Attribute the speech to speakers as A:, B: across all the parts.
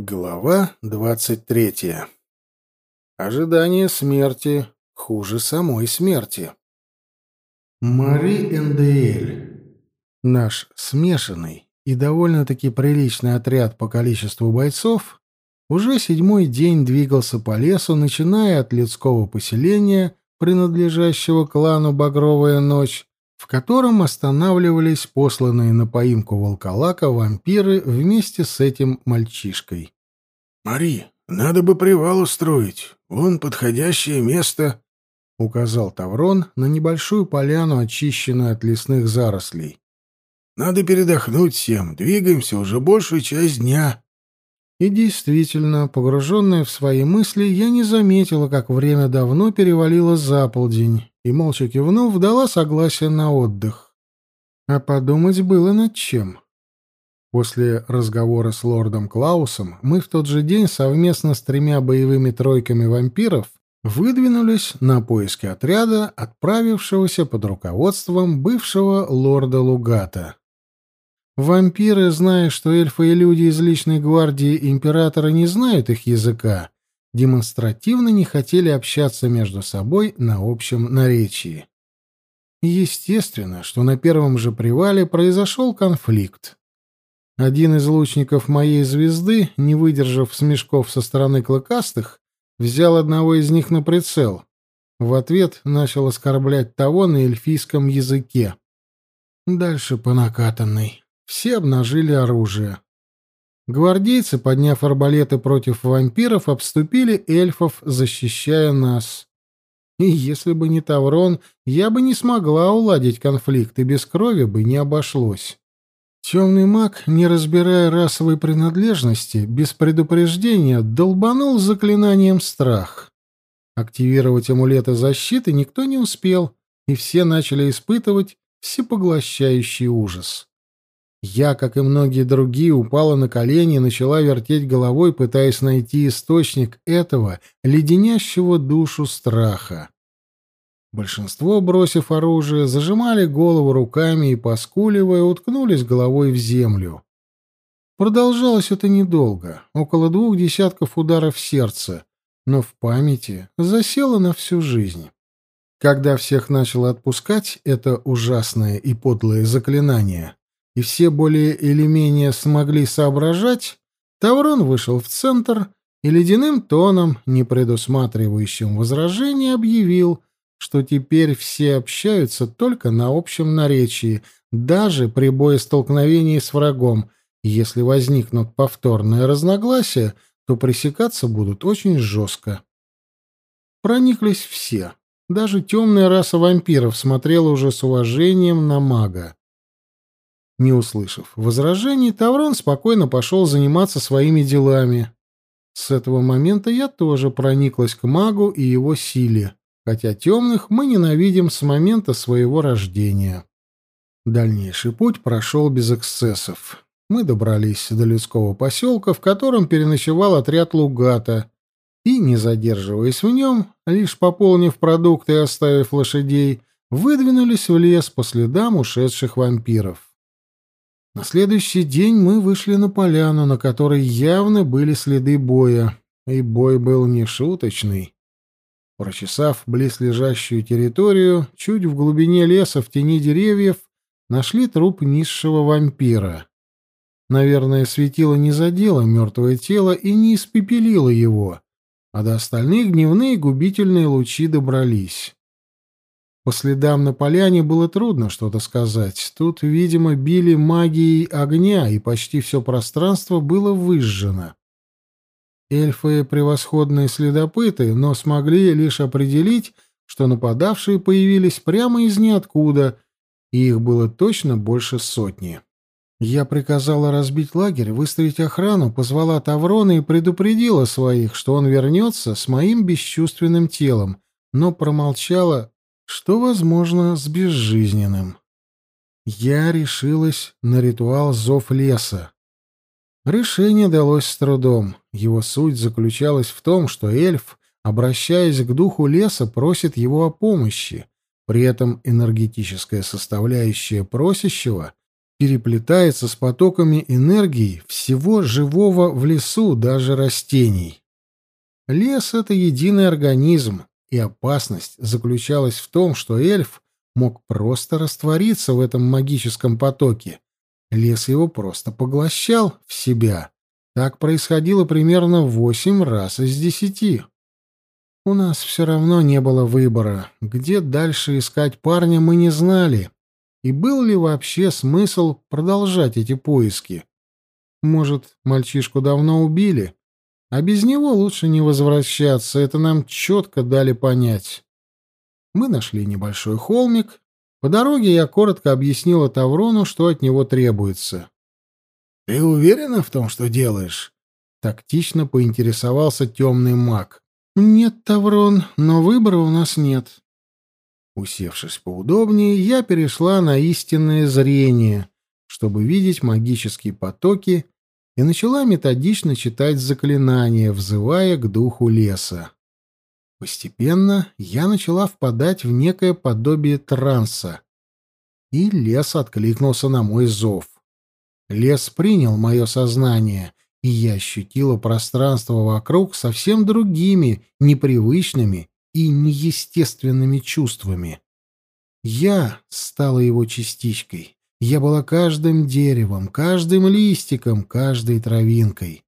A: Глава двадцать третья. Ожидание смерти хуже самой смерти. Мари Эндеэль. Наш смешанный и довольно-таки приличный отряд по количеству бойцов уже седьмой день двигался по лесу, начиная от людского поселения, принадлежащего клану «Багровая ночь», в котором останавливались посланные на поимку волколака вампиры вместе с этим мальчишкой.
B: «Мари, надо бы привал устроить. Вон подходящее место», — указал Таврон на небольшую поляну, очищенную от лесных зарослей. «Надо передохнуть всем. Двигаемся уже большую часть дня».
A: И действительно, погруженная в свои мысли, я не заметила, как время давно перевалило за полдень, и, молча кивнув, дала согласие на отдых. А подумать было над чем. После разговора с лордом Клаусом мы в тот же день совместно с тремя боевыми тройками вампиров выдвинулись на поиски отряда, отправившегося под руководством бывшего лорда Лугата. Вампиры, зная, что эльфы и люди из личной гвардии императора не знают их языка, демонстративно не хотели общаться между собой на общем наречии. Естественно, что на первом же привале произошел конфликт. Один из лучников моей звезды, не выдержав смешков со стороны клыкастых, взял одного из них на прицел. В ответ начал оскорблять того на эльфийском языке. Дальше по накатанной. Все обнажили оружие. Гвардейцы, подняв арбалеты против вампиров, обступили эльфов, защищая нас. И если бы не Таврон, я бы не смогла уладить конфликт, и без крови бы не обошлось. Темный маг, не разбирая расовой принадлежности, без предупреждения долбанул заклинанием «Страх». Активировать амулеты защиты никто не успел, и все начали испытывать всепоглощающий ужас. Я, как и многие другие, упала на колени и начала вертеть головой, пытаясь найти источник этого леденящего душу страха. Большинство, бросив оружие, зажимали голову руками и, поскуливая, уткнулись головой в землю. Продолжалось это недолго, около двух десятков ударов сердца, но в памяти засело на всю жизнь. Когда всех начало отпускать это ужасное и подлое заклинание — и все более или менее смогли соображать, Таврон вышел в центр и ледяным тоном, не предусматривающим возражений, объявил, что теперь все общаются только на общем наречии, даже при боестолкновении с врагом. Если возникнут повторные разногласия, то пресекаться будут очень жестко. Прониклись все. Даже темная раса вампиров смотрела уже с уважением на мага. Не услышав возражений, Таврон спокойно пошел заниматься своими делами. С этого момента я тоже прониклась к магу и его силе, хотя темных мы ненавидим с момента своего рождения. Дальнейший путь прошел без эксцессов. Мы добрались до людского поселка, в котором переночевал отряд Лугата, и, не задерживаясь в нем, лишь пополнив продукты и оставив лошадей, выдвинулись в лес по следам ушедших вампиров. На следующий день мы вышли на поляну, на которой явно были следы боя, и бой был не нешуточный. Прочесав близлежащую территорию, чуть в глубине леса в тени деревьев нашли труп низшего вампира. Наверное, светило не задело мертвое тело и не испепелило его, а до остальных дневные губительные лучи добрались. По следам на поляне было трудно что-то сказать. Тут, видимо, били магией огня, и почти все пространство было выжжено. Эльфы — превосходные следопыты, но смогли лишь определить, что нападавшие появились прямо из ниоткуда, и их было точно больше сотни. Я приказала разбить лагерь, выставить охрану, позвала Таврона и предупредила своих, что он вернется с моим бесчувственным телом, но промолчала что возможно с безжизненным. Я решилась на ритуал зов леса. Решение далось с трудом. Его суть заключалась в том, что эльф, обращаясь к духу леса, просит его о помощи. При этом энергетическая составляющая просящего переплетается с потоками энергии всего живого в лесу, даже растений. Лес — это единый организм, и опасность заключалась в том, что эльф мог просто раствориться в этом магическом потоке. Лес его просто поглощал в себя. Так происходило примерно восемь раз из десяти. У нас все равно не было выбора. Где дальше искать парня мы не знали. И был ли вообще смысл продолжать эти поиски? Может, мальчишку давно убили, а без него лучше не возвращаться, это нам четко дали понять. Мы нашли небольшой холмик. По дороге я коротко объяснила Таврону, что от него требуется.
B: «Ты уверена в том, что делаешь?»
A: — тактично поинтересовался темный маг. «Нет, Таврон, но выбора у нас нет». Усевшись поудобнее, я перешла на истинное зрение, чтобы видеть магические потоки — и начала методично читать заклинания, взывая к духу леса. Постепенно я начала впадать в некое подобие транса, и лес откликнулся на мой зов. Лес принял мое сознание, и я ощутила пространство вокруг совсем другими, непривычными и неестественными чувствами. Я стала его частичкой. Я была каждым деревом, каждым листиком, каждой травинкой.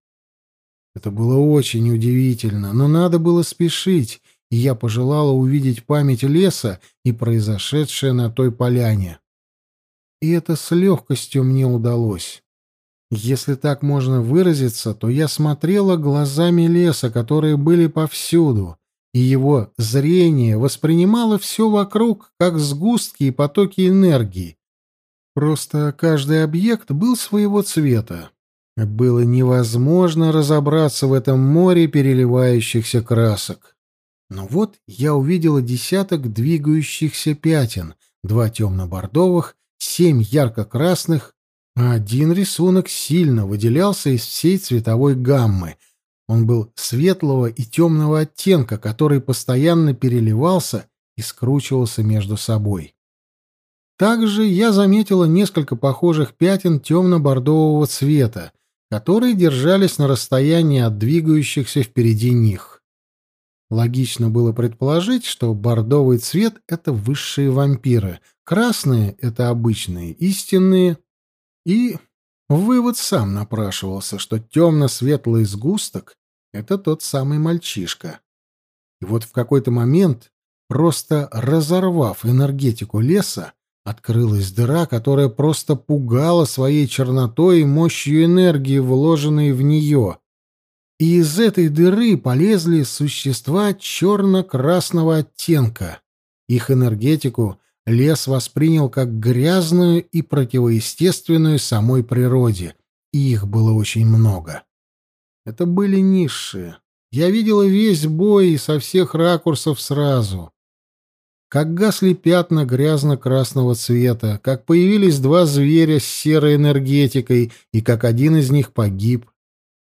A: Это было очень удивительно, но надо было спешить, и я пожелала увидеть память леса и произошедшее на той поляне. И это с легкостью мне удалось. Если так можно выразиться, то я смотрела глазами леса, которые были повсюду, и его зрение воспринимало все вокруг как сгустки и потоки энергии, Просто каждый объект был своего цвета. Было невозможно разобраться в этом море переливающихся красок. Но вот я увидела десяток двигающихся пятен, два темно-бордовых, семь ярко-красных, а один рисунок сильно выделялся из всей цветовой гаммы. Он был светлого и темного оттенка, который постоянно переливался и скручивался между собой. Также я заметила несколько похожих пятен темно-бордового цвета, которые держались на расстоянии от двигающихся впереди них. Логично было предположить, что бордовый цвет — это высшие вампиры, красные — это обычные, истинные. И вывод сам напрашивался, что темно-светлый сгусток — это тот самый мальчишка. И вот в какой-то момент, просто разорвав энергетику леса, Открылась дыра, которая просто пугала своей чернотой и мощью энергии, вложенной в нее. И из этой дыры полезли существа черно-красного оттенка. Их энергетику лес воспринял как грязную и противоестественную самой природе, и их было очень много. Это были низшие. Я видела весь бой и со всех ракурсов сразу как гасли пятна грязно-красного цвета, как появились два зверя с серой энергетикой и как один из них погиб,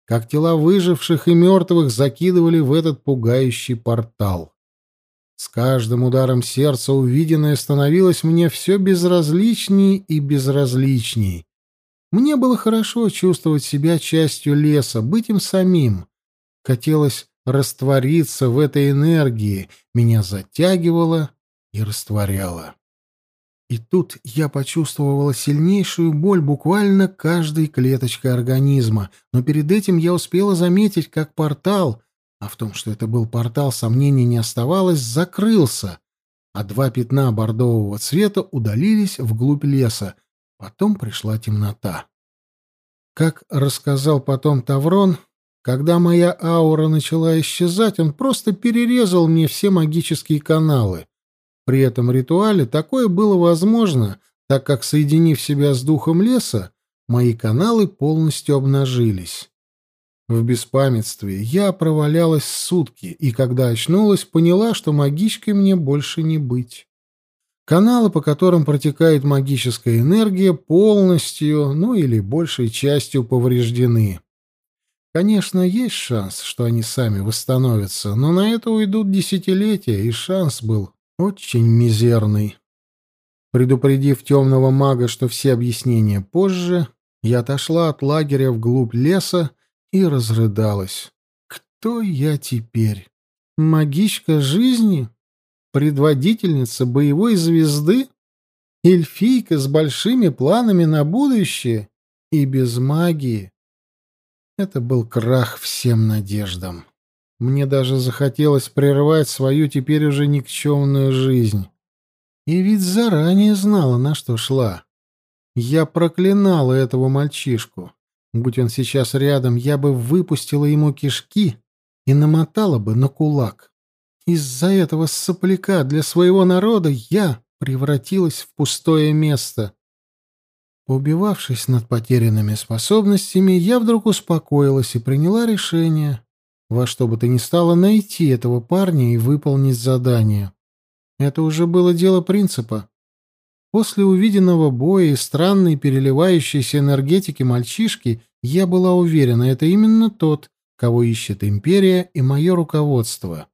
A: как тела выживших и мертвых закидывали в этот пугающий портал. С каждым ударом сердца увиденное становилось мне все безразличней и безразличней. Мне было хорошо чувствовать себя частью леса, быть им самим. Хотелось раствориться в этой энергии, меня затягивало и растворяло. И тут я почувствовала сильнейшую боль буквально каждой клеточкой организма, но перед этим я успела заметить, как портал — а в том, что это был портал, сомнений не оставалось, закрылся, а два пятна бордового цвета удалились вглубь леса. Потом пришла темнота. Как рассказал потом При этом ритуале такое было возможно, так как, соединив себя с духом леса, мои каналы полностью обнажились. В беспамятстве я провалялась сутки, и когда очнулась, поняла, что магичкой мне больше не быть. Каналы, по которым протекает магическая энергия, полностью, ну или большей частью повреждены. Конечно, есть шанс, что они сами восстановятся, но на это уйдут десятилетия, и шанс был очень мизерный. Предупредив темного мага, что все объяснения позже, я отошла от лагеря вглубь леса и разрыдалась. Кто я теперь? Магичка жизни? Предводительница боевой звезды? Эльфийка с большими планами на будущее и без магии? Это был крах всем надеждам. Мне даже захотелось прервать свою теперь уже никчемную жизнь. И ведь заранее знала, на что шла. Я проклинала этого мальчишку. Будь он сейчас рядом, я бы выпустила ему кишки и намотала бы на кулак. Из-за этого сопляка для своего народа я превратилась в пустое место. Убивавшись над потерянными способностями, я вдруг успокоилась и приняла решение, во что бы то ни стало найти этого парня и выполнить задание. Это уже было дело принципа. После увиденного боя и странной переливающейся энергетики мальчишки я была уверена, это именно тот, кого ищет империя и мое руководство.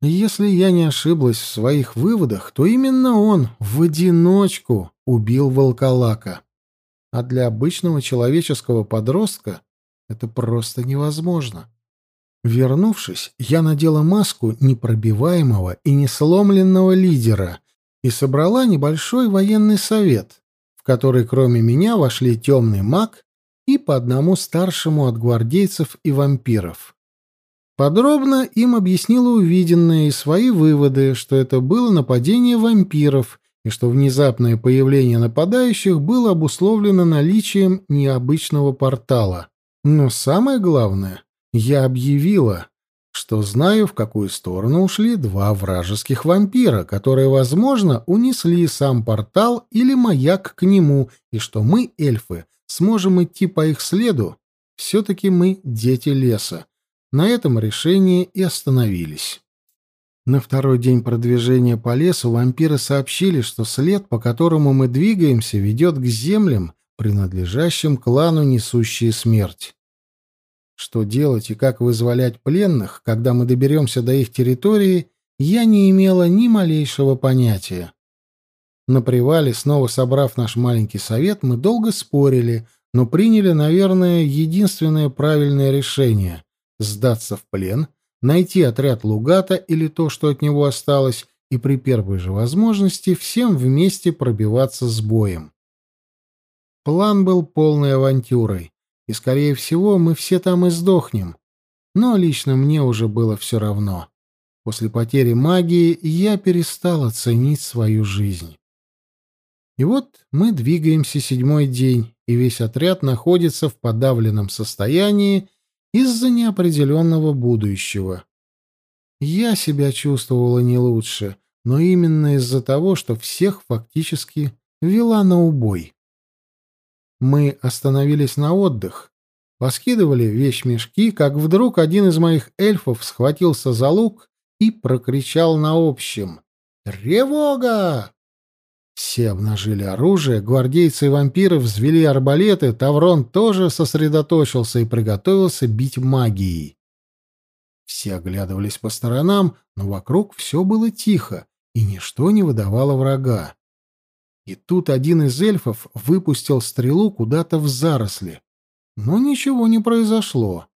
A: Если я не ошиблась в своих выводах, то именно он в одиночку убил волколака. А для обычного человеческого подростка это просто невозможно. Вернувшись, я надела маску непробиваемого и несломленного лидера и собрала небольшой военный совет, в который кроме меня вошли темный маг и по одному старшему от гвардейцев и вампиров. Подробно им объяснила увиденное и свои выводы, что это было нападение вампиров и что внезапное появление нападающих было обусловлено наличием необычного портала. Но самое главное я объявила, что знаю, в какую сторону ушли два вражеских вампира, которые, возможно, унесли сам портал или маяк к нему, и что мы, эльфы, сможем идти по их следу. Все-таки мы дети леса. На этом решении и остановились. На второй день продвижения по лесу вампиры сообщили, что след, по которому мы двигаемся, ведет к землям, принадлежащим клану «Несущие смерть». Что делать и как вызволять пленных, когда мы доберемся до их территории, я не имела ни малейшего понятия. На привале, снова собрав наш маленький совет, мы долго спорили, но приняли, наверное, единственное правильное решение — сдаться в плен, найти отряд Лугата или то, что от него осталось, и при первой же возможности всем вместе пробиваться с боем. План был полной авантюрой и, скорее всего, мы все там и сдохнем. Но лично мне уже было все равно. После потери магии я перестал оценить свою жизнь. И вот мы двигаемся седьмой день, и весь отряд находится в подавленном состоянии из-за неопределенного будущего. Я себя чувствовала не лучше, но именно из-за того, что всех фактически вела на убой. Мы остановились на отдых, поскидывали вещмешки, как вдруг один из моих эльфов схватился за лук и прокричал на общем «Тревога!». Все обнажили оружие, гвардейцы и вампиры взвели арбалеты, Таврон тоже сосредоточился и приготовился бить магией. Все оглядывались по сторонам, но вокруг все было тихо, и ничто не выдавало врага. И тут один из эльфов выпустил стрелу куда-то в заросли. Но ничего не произошло.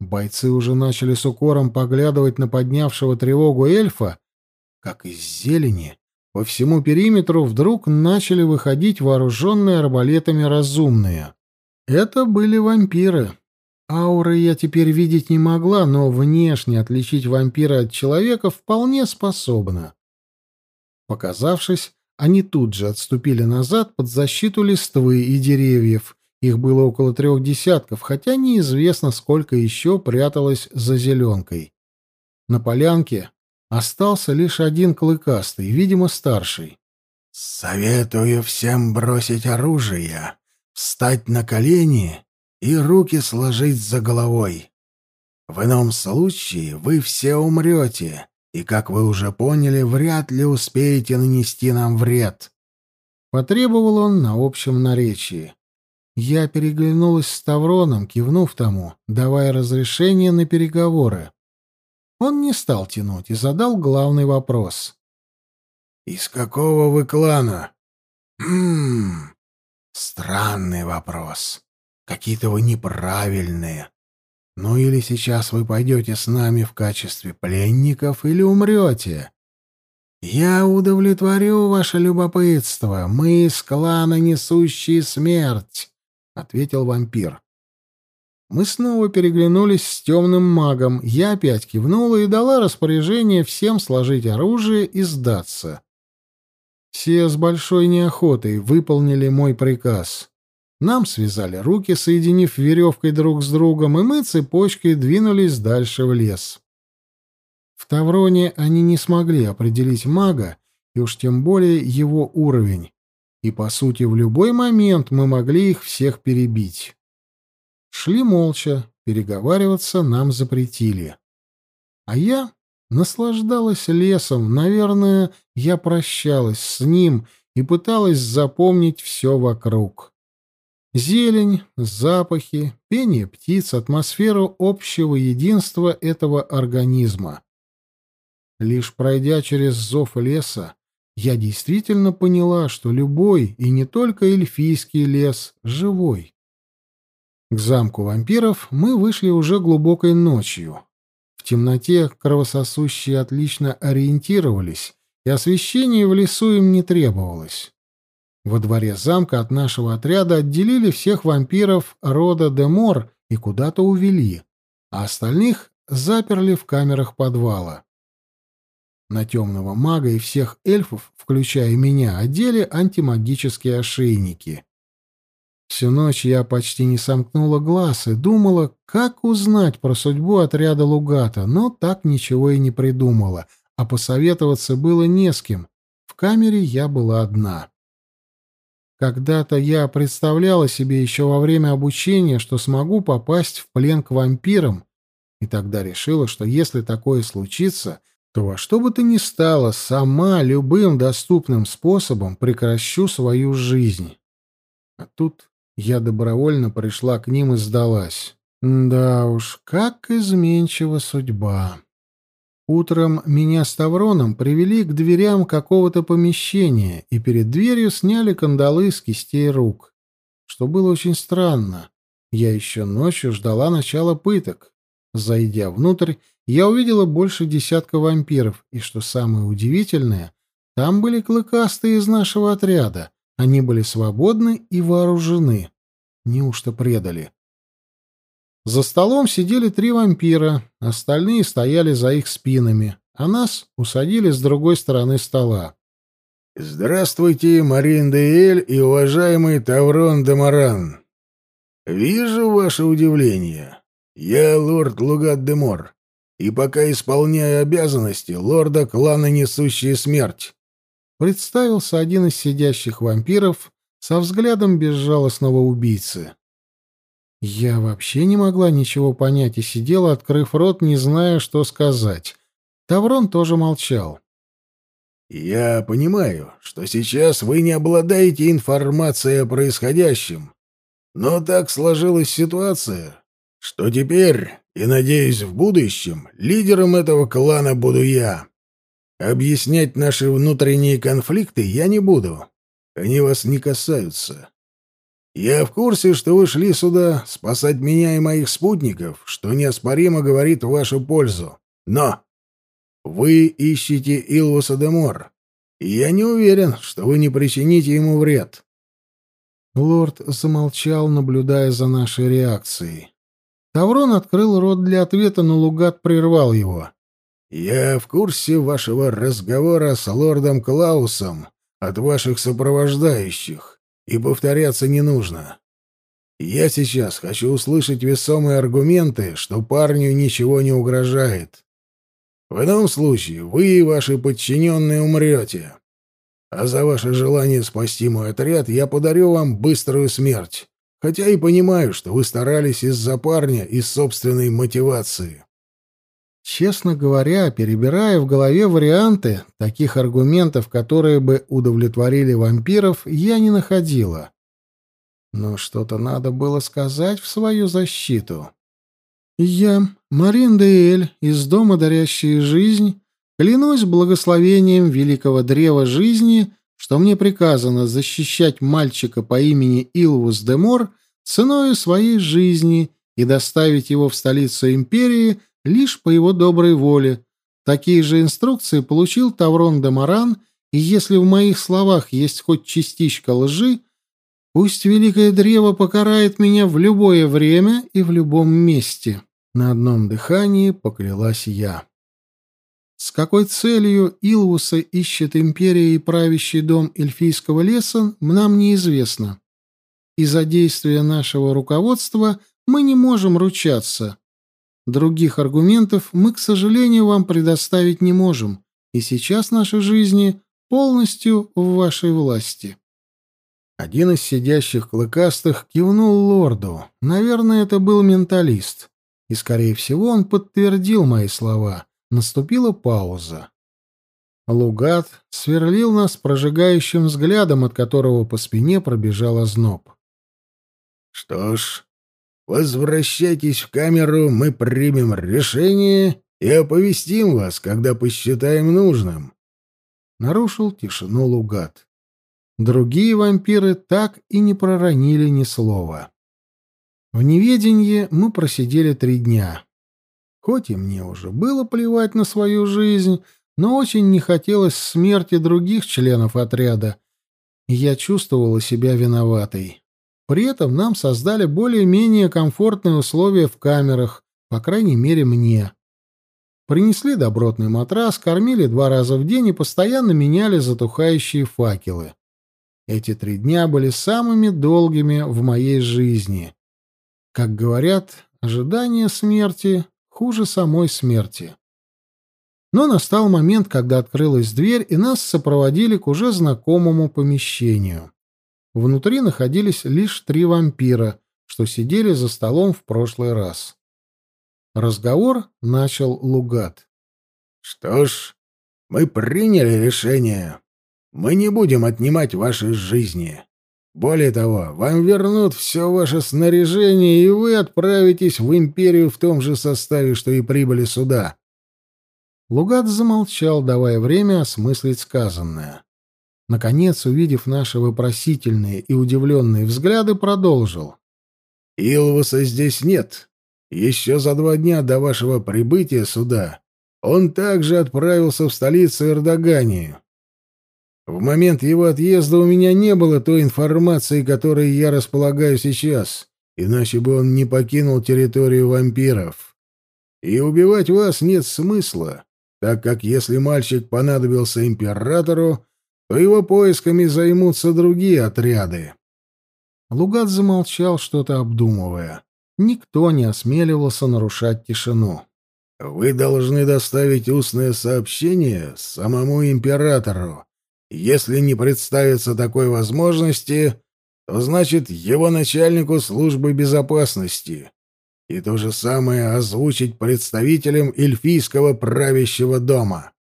A: Бойцы уже начали с укором поглядывать на поднявшего тревогу эльфа, как из зелени. По всему периметру вдруг начали выходить вооруженные арбалетами разумные. Это были вампиры. Ауры я теперь видеть не могла, но внешне отличить вампира от человека вполне способна. Показавшись, они тут же отступили назад под защиту листвы и деревьев. Их было около трех десятков, хотя неизвестно, сколько еще пряталось за зеленкой. На полянке остался лишь один клыкастый, видимо, старший.
B: «Советую всем бросить оружие, встать на колени и руки сложить за головой. В ином случае вы все умрете, и, как вы уже поняли, вряд ли успеете нанести нам вред».
A: Потребовал он на общем наречии. Я переглянулась с Тавроном, кивнув тому, давая разрешение на переговоры. Он не стал тянуть и задал главный вопрос.
B: «Из какого вы клана?» Хм, странный вопрос. Какие-то вы неправильные. Ну или сейчас вы пойдете с нами в качестве пленников или умрете. Я удовлетворю ваше любопытство. Мы из клана несущие смерть, — ответил вампир. Мы снова переглянулись с темным магом. Я опять кивнула и дала распоряжение всем сложить оружие и сдаться. Все с большой неохотой выполнили мой приказ. Нам связали руки, соединив веревкой друг с другом, и мы цепочкой двинулись дальше в лес. В Тавроне они не смогли определить мага, и уж тем более его уровень, и, по сути, в любой момент мы могли их всех перебить. Шли молча, переговариваться нам запретили. А я наслаждалась лесом, наверное, я прощалась с Зелень, запахи, пение птиц, атмосферу общего единства этого организма. Лишь пройдя через зов леса, я действительно поняла, что любой, и не только эльфийский лес, живой. К замку вампиров мы вышли уже глубокой ночью. В темноте кровососущие отлично ориентировались, и освещение в лесу им не требовалось. Во дворе замка от нашего отряда отделили всех вампиров рода Демор и куда-то увели, а остальных заперли в камерах подвала. На темного мага и всех эльфов, включая меня, одели антимагические ошейники. Всю ночь я почти не сомкнула глаз и думала, как узнать про судьбу отряда Лугата, но так ничего и не придумала, а посоветоваться было не с кем. В камере я была одна. Когда-то я представляла себе еще во время обучения, что смогу попасть в плен к вампирам, и тогда решила, что если такое случится, то во что бы то ни стало, сама любым доступным способом прекращу свою жизнь. А тут я добровольно пришла к ним и сдалась. Да уж, как изменчива судьба. Утром меня с Тавроном привели к дверям какого-то помещения, и перед дверью сняли кандалы с кистей рук. Что было очень странно. Я еще ночью ждала начала пыток. Зайдя внутрь, я увидела больше десятка вампиров, и что самое удивительное, там были клыкастые из нашего отряда. Они были свободны и вооружены. Неужто предали? — за столом сидели три вампира, остальные стояли за их спинами, а нас усадили с другой стороны стола.
C: «Здравствуйте, Марин Деэль и уважаемый Таврон Демаран. Вижу ваше удивление. Я лорд Лугат Демор, и пока исполняю обязанности лорда клана Несущая Смерть».
A: Представился один из сидящих вампиров со взглядом безжалостного убийцы. Я вообще не могла ничего понять и сидела, открыв рот, не зная, что сказать. Таврон тоже молчал.
C: «Я понимаю, что сейчас вы не обладаете информацией о происходящем, но так сложилась ситуация, что теперь, и, надеюсь, в будущем, лидером этого клана буду я. Объяснять наши внутренние конфликты я не буду. Они вас не касаются. Я в курсе, что вы шли сюда спасать меня и моих спутников, что неоспоримо говорит в вашу пользу. Но вы ищете Илвуса де Мор, я не уверен, что вы не причините ему вред».
A: Лорд замолчал, наблюдая за нашей реакцией. Таврон открыл рот для ответа, но Лугат прервал его.
C: «Я в курсе вашего разговора с лордом Клаусом от ваших сопровождающих и повторяться не нужно. Я сейчас хочу услышать весомые аргументы, что парню ничего не угрожает. В ином случае вы и ваши подчиненные умрете. А за ваше желание спасти мой отряд я подарю вам быструю смерть. Хотя и понимаю, что вы старались из-за парня, из собственной мотивации.
A: Честно говоря, перебирая в голове варианты, таких аргументов, которые бы удовлетворили вампиров, я не находила. Но что-то надо было сказать в свою защиту. Я, Марин Деэль, из дома «Дарящая жизнь», клянусь благословением великого древа жизни, что мне приказано защищать мальчика по имени Илвус Демор ценой своей жизни и доставить его в столицу империи — лишь по его доброй воле. Такие же инструкции получил Таврон де Маран, и если в моих словах есть хоть частичка лжи, пусть Великое Древо покарает меня в любое время и в любом месте. На одном дыхании поклялась я. С какой целью Илвуса ищет империя и правящий дом эльфийского леса, нам неизвестно. из за действия нашего руководства мы не можем ручаться. Других аргументов мы, к сожалению, вам предоставить не можем, и сейчас наши жизни полностью в вашей власти. Один из сидящих клыкастых кивнул лорду. Наверное, это был менталист. И, скорее всего, он подтвердил мои слова. Наступила пауза. Лугат сверлил нас прожигающим взглядом, от которого по спине пробежал озноб.
C: «Что ж, Возвращайтесь в камеру, мы примем решение и оповестим вас, когда посчитаем нужным. Нарушил тишину Лугат.
A: Другие вампиры так и не проронили ни слова. В неведенье мы просидели три дня. Хоть и мне уже было плевать на свою жизнь, но очень не хотелось смерти других членов отряда. Я чувствовала себя виноватой. При этом нам создали более-менее комфортные условия в камерах, по крайней мере мне. Принесли добротный матрас, кормили два раза в день и постоянно меняли затухающие факелы. Эти три дня были самыми долгими в моей жизни. Как говорят, ожидание смерти хуже самой смерти. Но настал момент, когда открылась дверь, и нас сопроводили к уже знакомому помещению. Внутри находились лишь три вампира, что сидели за столом в прошлый раз. Разговор начал Лугат.
C: «Что ж, мы приняли решение. Мы не будем отнимать ваши жизни. Более того, вам вернут все ваше снаряжение, и вы отправитесь в Империю в том же составе, что и прибыли сюда».
A: Лугат замолчал, давая время осмыслить сказанное. Наконец, увидев наши вопросительные и удивленные взгляды, продолжил.
C: «Илваса здесь нет. Еще за два дня до вашего прибытия сюда он также отправился в столицу Эрдогании. В момент его отъезда у меня не было той информации, которой я располагаю сейчас, иначе бы он не покинул территорию вампиров. И убивать вас нет смысла, так как если мальчик понадобился императору, то его поисками займутся другие отряды.
A: Лугат замолчал, что-то обдумывая. Никто не осмеливался нарушать тишину.
C: «Вы должны доставить устное сообщение самому императору. Если не представится такой возможности, то значит его начальнику службы безопасности. И то же самое озвучить представителям эльфийского правящего дома».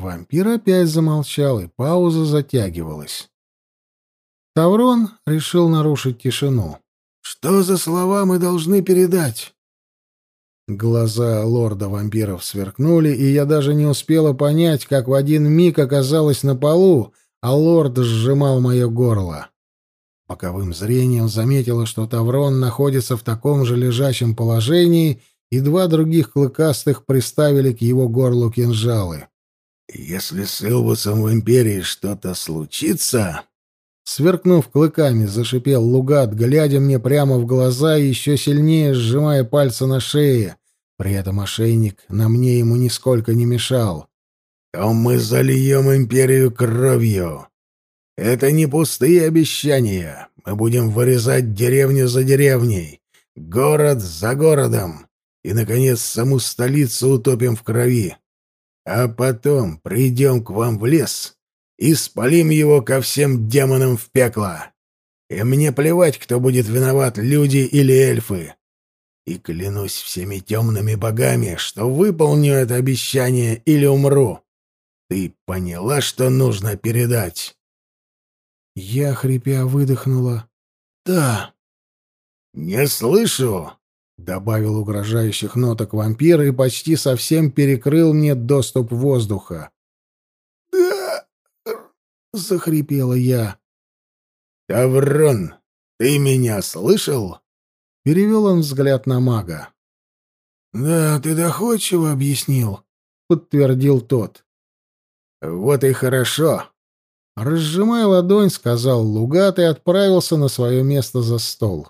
A: Вампир опять замолчал, и пауза затягивалась. Таврон решил нарушить тишину.
C: «Что за слова мы должны передать?»
A: Глаза лорда вампиров сверкнули, и я даже не успела понять, как в один миг оказалась на полу, а лорд сжимал мое горло. Боковым зрением заметила, что Таврон находится в таком же лежащем положении, и два других клыкастых приставили к его горлу кинжалы.
C: Если с Илвусом в Империи что-то случится...»
A: Сверкнув клыками, зашипел Лугат, глядя мне прямо в глаза и еще сильнее сжимая пальцы на шее. При этом ошейник на мне ему нисколько не мешал.
C: «То «А мы зальем Империю кровью. Это не пустые обещания. Мы будем вырезать деревню за деревней, город за городом, и, наконец, саму столицу утопим в крови». А потом придем к вам в лес и спалим его ко всем демонам в пекло. И мне плевать, кто будет виноват, люди или эльфы. И клянусь всеми темными богами, что выполню это обещание или умру. Ты поняла, что нужно передать?»
A: Я, хрипя, выдохнула. «Да».
C: «Не слышу!»
A: Добавил угрожающих ноток вампира и почти совсем перекрыл мне доступ воздуха.
B: «Да!» — захрипела я.
C: «Таврон, ты меня слышал?»
A: — перевел он взгляд на мага.
B: «Да, ты доходчиво объяснил», — подтвердил тот.
C: «Вот и хорошо»,
A: Разжимая ладонь, сказал Лугат и отправился на свое место за стол.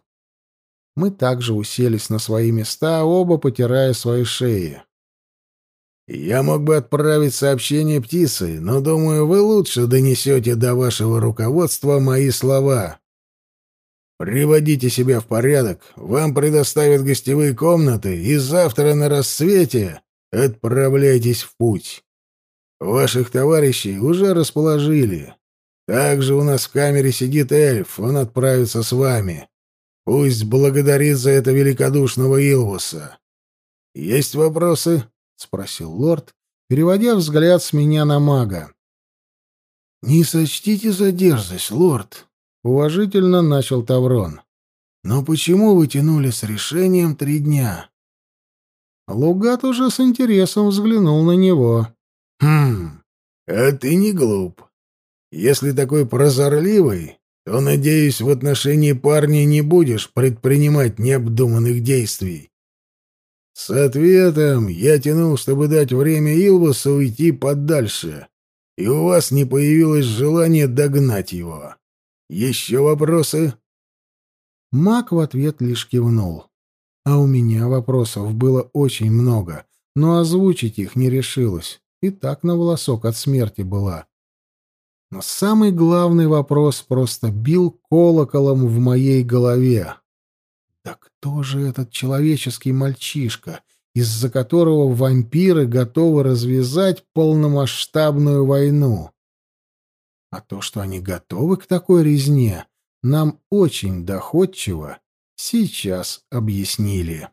A: Мы также уселись на свои места, оба потирая свои шеи.
C: «Я мог бы отправить сообщение птицы, но, думаю, вы лучше донесете до вашего руководства мои слова. Приводите себя в порядок, вам предоставят гостевые комнаты, и завтра на рассвете отправляйтесь в путь. Ваших товарищей уже расположили. Также у нас в камере сидит эльф, он отправится с вами. Пусть благодарит за это великодушного Илвуса. — Есть вопросы? — спросил лорд, переводя взгляд с меня на мага.
B: — Не сочтите за дерзость, лорд, — уважительно начал Таврон. — Но почему вы тянули с решением три дня?
A: Лугат уже с интересом взглянул на него.
C: — Хм, а ты не глуп. Если такой прозорливый, то, надеюсь, в отношении парня не будешь предпринимать необдуманных действий. С ответом я тянул, чтобы дать время Илвасу уйти подальше, и у вас не появилось желания догнать его. Еще вопросы?»
A: Мак в ответ лишь кивнул. А у меня вопросов было очень много, но озвучить их не решилась. И так на волосок от смерти была. Но самый главный вопрос просто бил колоколом в моей голове. Да кто же этот человеческий мальчишка, из-за которого вампиры готовы развязать полномасштабную войну? А то, что они готовы к такой резне, нам очень доходчиво сейчас объяснили.